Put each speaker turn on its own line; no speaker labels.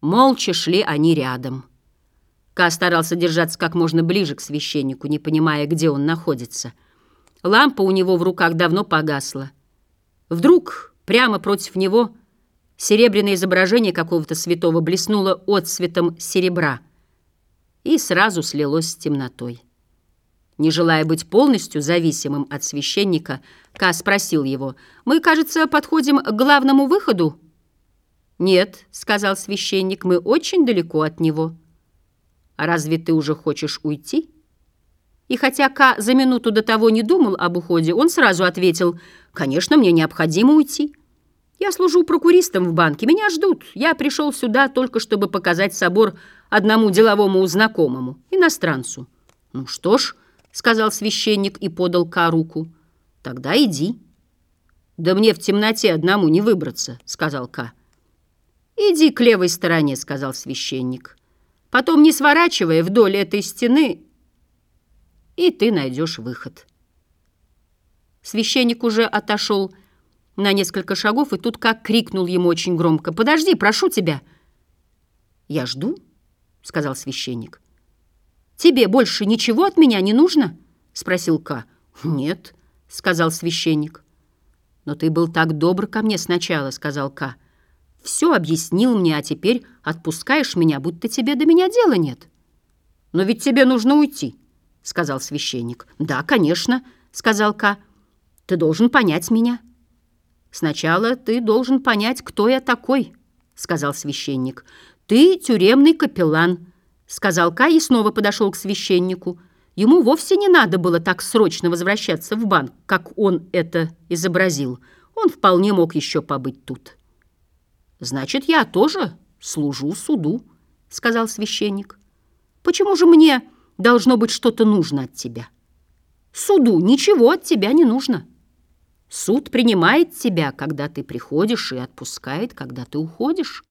Молча шли они рядом. Ка старался держаться как можно ближе к священнику, не понимая, где он находится. Лампа у него в руках давно погасла. Вдруг прямо против него серебряное изображение какого-то святого блеснуло отсветом серебра и сразу слилось с темнотой. Не желая быть полностью зависимым от священника, Ка спросил его, «Мы, кажется, подходим к главному выходу?» «Нет», — сказал священник, — «мы очень далеко от него». «А разве ты уже хочешь уйти?» И хотя Ка за минуту до того не думал об уходе, он сразу ответил, «Конечно, мне необходимо уйти. Я служу прокуристом в банке, меня ждут. Я пришел сюда только чтобы показать собор одному деловому знакомому, иностранцу». «Ну что ж», — сказал священник и подал Ка руку, — «тогда иди». «Да мне в темноте одному не выбраться», — сказал Ка. «Иди к левой стороне», — сказал священник. «Потом, не сворачивая вдоль этой стены, и ты найдешь выход». Священник уже отошел на несколько шагов, и тут как крикнул ему очень громко. «Подожди, прошу тебя!» «Я жду», — сказал священник. «Тебе больше ничего от меня не нужно?» — спросил Ка. «Нет», — сказал священник. «Но ты был так добр ко мне сначала», — сказал Ка. Все объяснил мне, а теперь отпускаешь меня, будто тебе до меня дела нет. Но ведь тебе нужно уйти, — сказал священник. Да, конечно, — сказал Ка. Ты должен понять меня. Сначала ты должен понять, кто я такой, — сказал священник. Ты тюремный капеллан, — сказал Ка и снова подошел к священнику. Ему вовсе не надо было так срочно возвращаться в банк, как он это изобразил. Он вполне мог еще побыть тут. «Значит, я тоже служу суду», — сказал священник. «Почему же мне должно быть что-то нужно от тебя? Суду ничего от тебя не нужно. Суд принимает тебя, когда ты приходишь, и отпускает, когда ты уходишь».